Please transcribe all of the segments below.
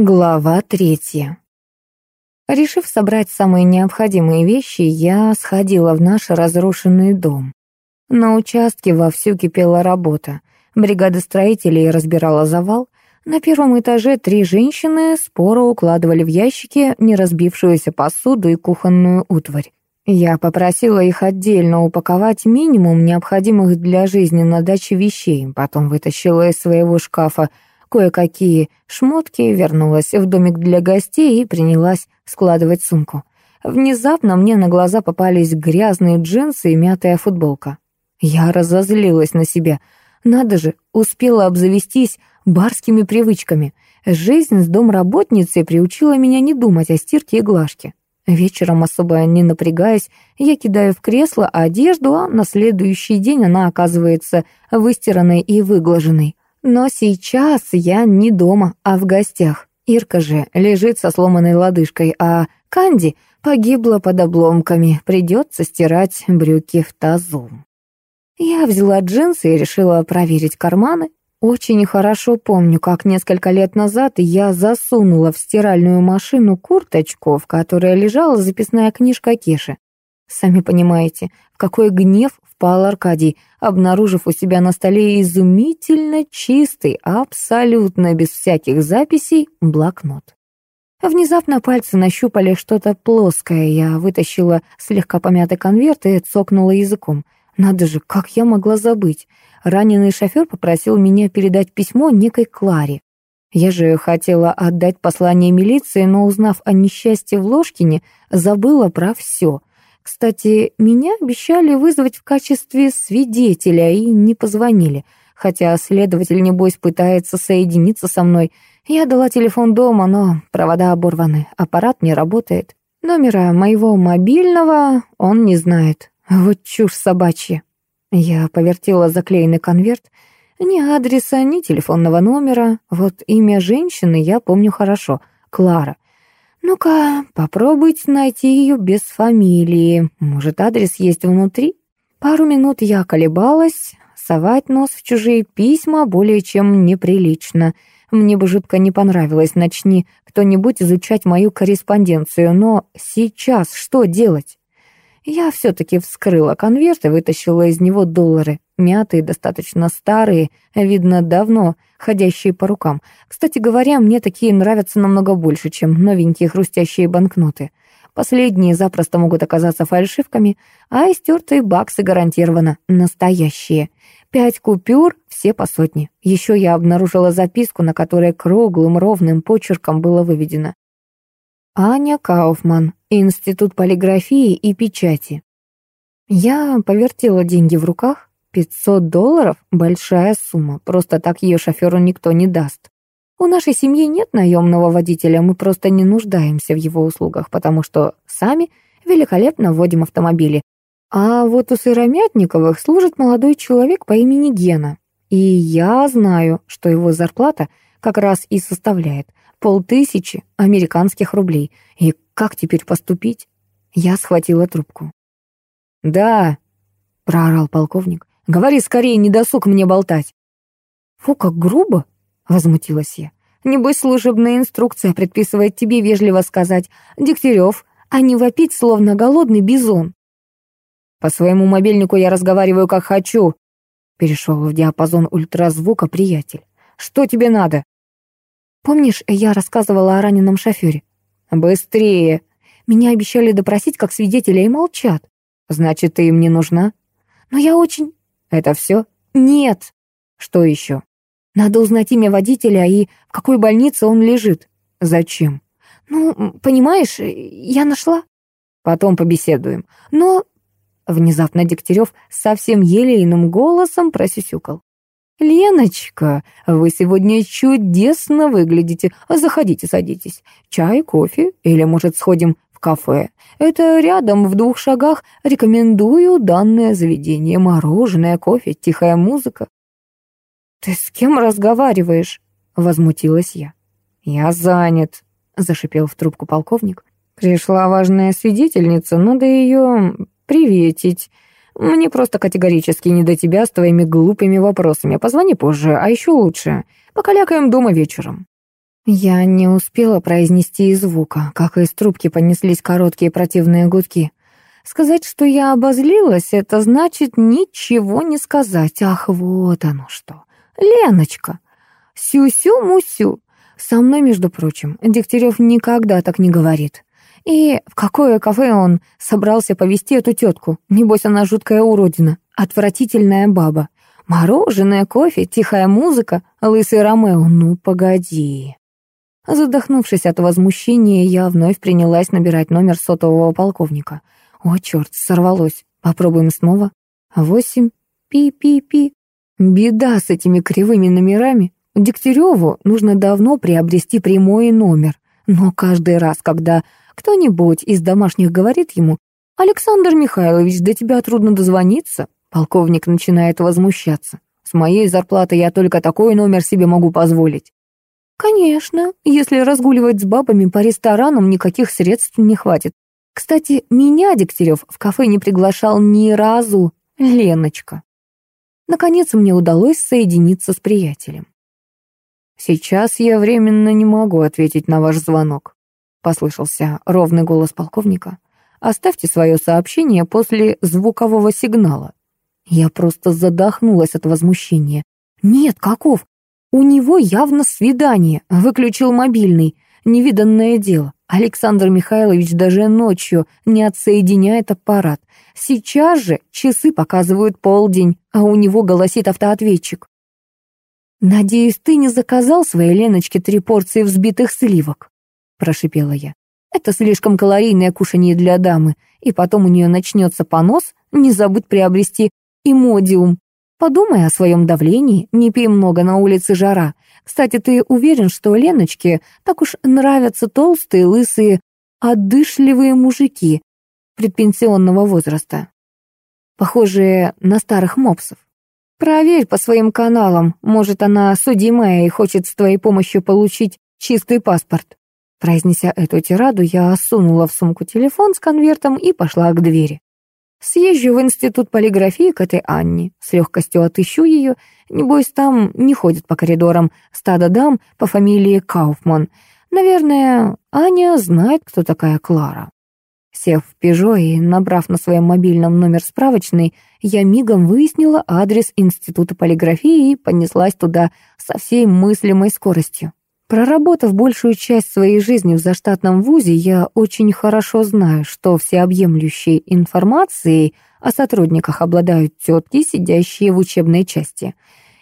Глава третья. Решив собрать самые необходимые вещи, я сходила в наш разрушенный дом. На участке вовсю кипела работа. Бригада строителей разбирала завал. На первом этаже три женщины споро укладывали в ящики неразбившуюся посуду и кухонную утварь. Я попросила их отдельно упаковать минимум необходимых для жизни на даче вещей, потом вытащила из своего шкафа кое-какие шмотки, вернулась в домик для гостей и принялась складывать сумку. Внезапно мне на глаза попались грязные джинсы и мятая футболка. Я разозлилась на себя. Надо же, успела обзавестись барскими привычками. Жизнь с домработницей приучила меня не думать о стирке и глажке. Вечером, особо не напрягаясь, я кидаю в кресло одежду, а на следующий день она оказывается выстиранной и выглаженной. Но сейчас я не дома, а в гостях. Ирка же лежит со сломанной лодыжкой, а Канди погибла под обломками. Придется стирать брюки в тазу. Я взяла джинсы и решила проверить карманы. Очень хорошо помню, как несколько лет назад я засунула в стиральную машину курточку, в которой лежала записная книжка Кеши. Сами понимаете, в какой гнев впал Аркадий, обнаружив у себя на столе изумительно чистый, абсолютно без всяких записей, блокнот. Внезапно пальцы нащупали что-то плоское. Я вытащила слегка помятый конверт и цокнула языком. Надо же, как я могла забыть. Раненый шофер попросил меня передать письмо некой Кларе. Я же хотела отдать послание милиции, но, узнав о несчастье в Ложкине, забыла про все. Кстати, меня обещали вызвать в качестве свидетеля и не позвонили, хотя следователь, небось, пытается соединиться со мной. Я дала телефон дома, но провода оборваны, аппарат не работает. Номера моего мобильного он не знает. Вот чушь собачья. Я повертела заклеенный конверт. Ни адреса, ни телефонного номера. Вот имя женщины я помню хорошо. Клара. Ну-ка, попробуйте найти ее без фамилии. Может, адрес есть внутри? Пару минут я колебалась. Совать нос в чужие письма более чем неприлично. Мне бы жутко не понравилось, начни кто-нибудь изучать мою корреспонденцию. Но сейчас что делать? Я все-таки вскрыла конверт и вытащила из него доллары. Мятые, достаточно старые, видно, давно ходящие по рукам. Кстати говоря, мне такие нравятся намного больше, чем новенькие хрустящие банкноты. Последние запросто могут оказаться фальшивками, а истертые баксы гарантированно настоящие. Пять купюр, все по сотне. Еще я обнаружила записку, на которой круглым ровным почерком было выведено. Аня Кауфман, Институт полиграфии и печати. Я повертела деньги в руках, Пятьсот долларов — большая сумма, просто так ее шоферу никто не даст. У нашей семьи нет наемного водителя, мы просто не нуждаемся в его услугах, потому что сами великолепно водим автомобили. А вот у Сыромятниковых служит молодой человек по имени Гена. И я знаю, что его зарплата как раз и составляет полтысячи американских рублей. И как теперь поступить? Я схватила трубку. «Да», — проорал полковник, Говори скорее, не досуг мне болтать». «Фу, как грубо!» — возмутилась я. «Небось, служебная инструкция предписывает тебе вежливо сказать «Дегтярев», а не вопить, словно голодный бизон». «По своему мобильнику я разговариваю, как хочу», — перешел в диапазон ультразвука приятель. «Что тебе надо?» «Помнишь, я рассказывала о раненом шофере?» «Быстрее!» «Меня обещали допросить как свидетеля и молчат». «Значит, ты им не нужна?» «Но я очень...» Это все? Нет. Что еще? Надо узнать имя водителя и в какой больнице он лежит. Зачем? Ну, понимаешь, я нашла. Потом побеседуем. Но... Внезапно Дегтярев совсем елейным голосом просюсюкал. «Леночка, вы сегодня чудесно выглядите. Заходите, садитесь. Чай, кофе или, может, сходим кафе. Это рядом, в двух шагах. Рекомендую данное заведение. Мороженое, кофе, тихая музыка. «Ты с кем разговариваешь?» — возмутилась я. «Я занят», — зашипел в трубку полковник. «Пришла важная свидетельница, надо ее приветить. Мне просто категорически не до тебя с твоими глупыми вопросами. Позвони позже, а еще лучше. Покалякаем дома вечером». Я не успела произнести и звука, как из трубки понеслись короткие противные гудки. Сказать, что я обозлилась, это значит ничего не сказать. Ах, вот оно что. Леночка. Сю-сю-мусю. Со мной, между прочим, Дегтярев никогда так не говорит. И в какое кафе он собрался повести эту тетку? Небось, она жуткая уродина, отвратительная баба. Мороженое, кофе, тихая музыка, лысый Ромео. Ну, погоди. Задохнувшись от возмущения, я вновь принялась набирать номер сотового полковника. О, черт, сорвалось. Попробуем снова. Восемь. Пи-пи-пи. Беда с этими кривыми номерами. Дегтяреву нужно давно приобрести прямой номер. Но каждый раз, когда кто-нибудь из домашних говорит ему «Александр Михайлович, до тебя трудно дозвониться», полковник начинает возмущаться. «С моей зарплатой я только такой номер себе могу позволить». Конечно, если разгуливать с бабами по ресторанам, никаких средств не хватит. Кстати, меня Дегтярев в кафе не приглашал ни разу, Леночка. Наконец мне удалось соединиться с приятелем. «Сейчас я временно не могу ответить на ваш звонок», — послышался ровный голос полковника. «Оставьте свое сообщение после звукового сигнала». Я просто задохнулась от возмущения. «Нет, каков? У него явно свидание, выключил мобильный. Невиданное дело. Александр Михайлович даже ночью не отсоединяет аппарат. Сейчас же часы показывают полдень, а у него голосит автоответчик. «Надеюсь, ты не заказал своей Леночке три порции взбитых сливок?» — прошипела я. «Это слишком калорийное кушанье для дамы, и потом у нее начнется понос, не забудь приобрести имодиум. Подумай о своем давлении, не пей много, на улице жара. Кстати, ты уверен, что Леночке так уж нравятся толстые, лысые, отдышливые мужики предпенсионного возраста, похожие на старых мопсов? Проверь по своим каналам, может, она судимая и хочет с твоей помощью получить чистый паспорт. Произнеся эту тираду, я сунула в сумку телефон с конвертом и пошла к двери. Съезжу в институт полиграфии к этой Анне, с легкостью отыщу ее, небось там не ходит по коридорам стадо дам по фамилии Кауфман. Наверное, Аня знает, кто такая Клара. Сев в «Пежо» и набрав на своем мобильном номер справочный, я мигом выяснила адрес Института полиграфии и понеслась туда со всей мыслимой скоростью. Проработав большую часть своей жизни в заштатном вузе, я очень хорошо знаю, что всеобъемлющей информацией о сотрудниках обладают тетки, сидящие в учебной части.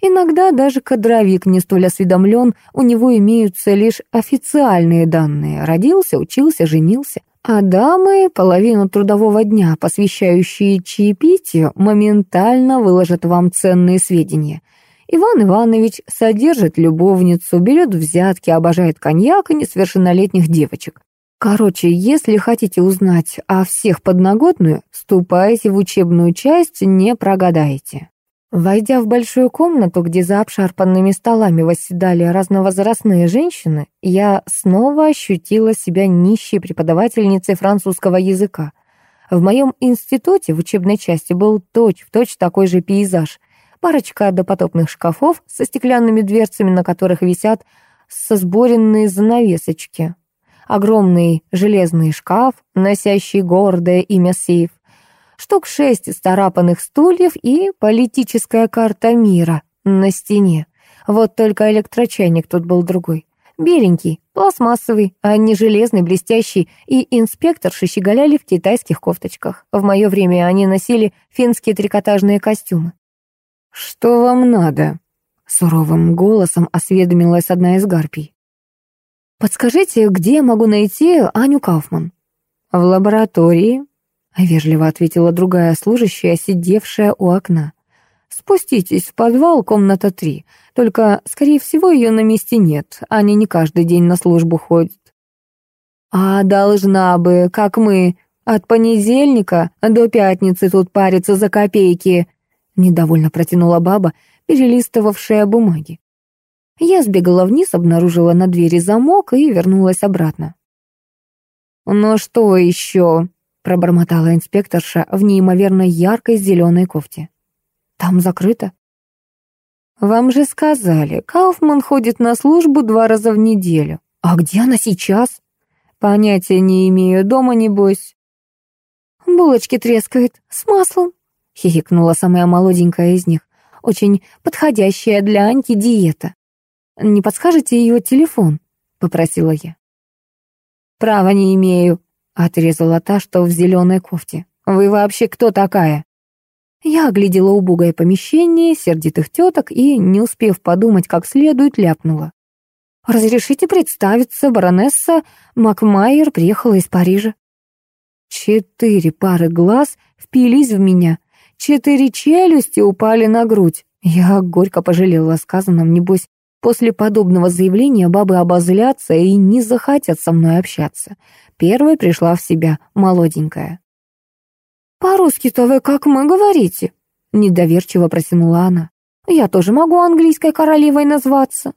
Иногда даже кадровик не столь осведомлен, у него имеются лишь официальные данные. Родился, учился, женился. А дамы, половину трудового дня, посвящающие чаепитию, моментально выложат вам ценные сведения — Иван Иванович содержит любовницу, берет взятки, обожает коньяк и несовершеннолетних девочек. Короче, если хотите узнать о всех подноготную, ступайте в учебную часть, не прогадаете. Войдя в большую комнату, где за обшарпанными столами восседали разновозрастные женщины, я снова ощутила себя нищей преподавательницей французского языка. В моем институте в учебной части был точь-в-точь точь такой же пейзаж — парочка допотопных шкафов со стеклянными дверцами, на которых висят сосборенные занавесочки, огромный железный шкаф, носящий гордое имя сейф, штук шесть исцарапанных стульев и политическая карта мира на стене. Вот только электрочайник тут был другой. Беленький, пластмассовый, а не железный, блестящий, и инспекторши щеголяли в китайских кофточках. В мое время они носили финские трикотажные костюмы. «Что вам надо?» — суровым голосом осведомилась одна из гарпий. «Подскажите, где я могу найти Аню Кауфман?» «В лаборатории», — вежливо ответила другая служащая, сидевшая у окна. «Спуститесь в подвал, комната три. Только, скорее всего, ее на месте нет. Аня не каждый день на службу ходит». «А должна бы, как мы, от понедельника до пятницы тут париться за копейки», Недовольно протянула баба, перелистывавшая бумаги. Я сбегала вниз, обнаружила на двери замок и вернулась обратно. «Ну что еще?» — пробормотала инспекторша в неимоверно яркой зеленой кофте. «Там закрыто». «Вам же сказали, Кауфман ходит на службу два раза в неделю. А где она сейчас?» «Понятия не имею, дома небось». «Булочки трескает, с маслом», — хихикнула самая молоденькая из них, очень подходящая для Аньки диета. «Не подскажете ее телефон?» — попросила я. «Права не имею», — отрезала та, что в зеленой кофте. «Вы вообще кто такая?» Я оглядела убогое помещение, сердитых теток и, не успев подумать как следует, ляпнула. «Разрешите представиться, баронесса Макмайер приехала из Парижа». Четыре пары глаз впились в меня, четыре челюсти упали на грудь. Я горько пожалела о сказанном, небось, после подобного заявления бабы обозлятся и не захотят со мной общаться. Первой пришла в себя молоденькая. «По-русски-то вы как мы говорите?» — недоверчиво протянула она. «Я тоже могу английской королевой назваться».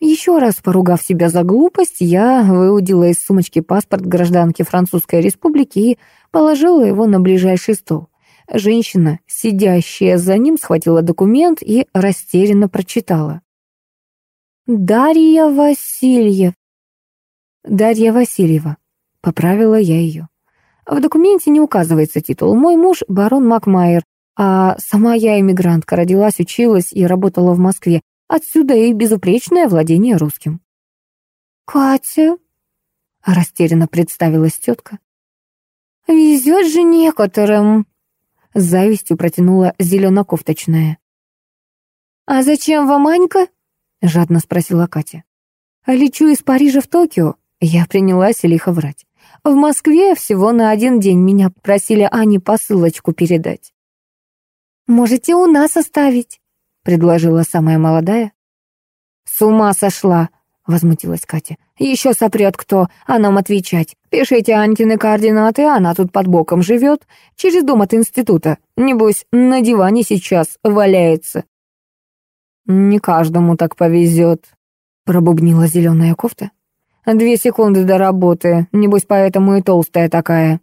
Еще раз поругав себя за глупость, я выудила из сумочки паспорт гражданки Французской Республики и положила его на ближайший стол. Женщина, сидящая за ним, схватила документ и растерянно прочитала. «Дарья Васильев». «Дарья Васильева», — поправила я ее. В документе не указывается титул. Мой муж — барон Макмайер, а сама я иммигрантка, родилась, училась и работала в Москве. Отсюда и безупречное владение русским. «Катя?» — растерянно представилась тетка. «Везет же некоторым!» — с завистью протянула зеленокофточная. «А зачем вам Анька?» — жадно спросила Катя. «Лечу из Парижа в Токио». Я принялась лихо врать. В Москве всего на один день меня попросили Ане посылочку передать. «Можете у нас оставить», — предложила самая молодая. «С ума сошла», — возмутилась Катя. «Еще сопрет кто, а нам отвечать. Пишите Анькины координаты, она тут под боком живет, через дом от института. Небось, на диване сейчас валяется». «Не каждому так повезет», — пробубнила зеленая кофта. Две секунды до работы, небось поэтому и толстая такая.